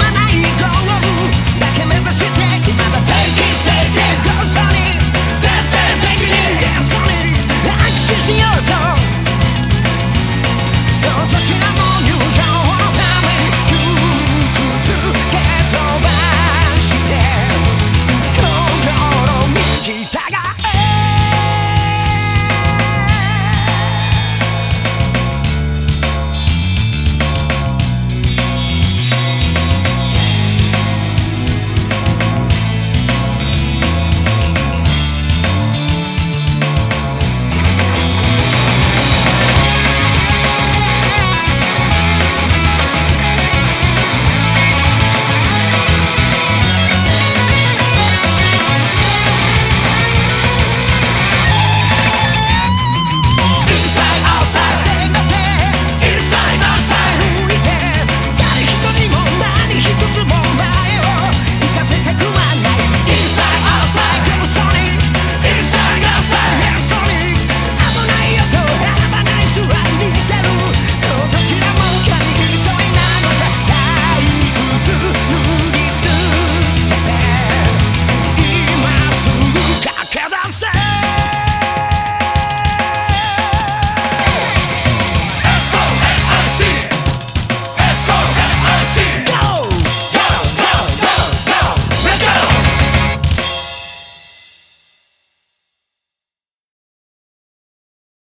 はないと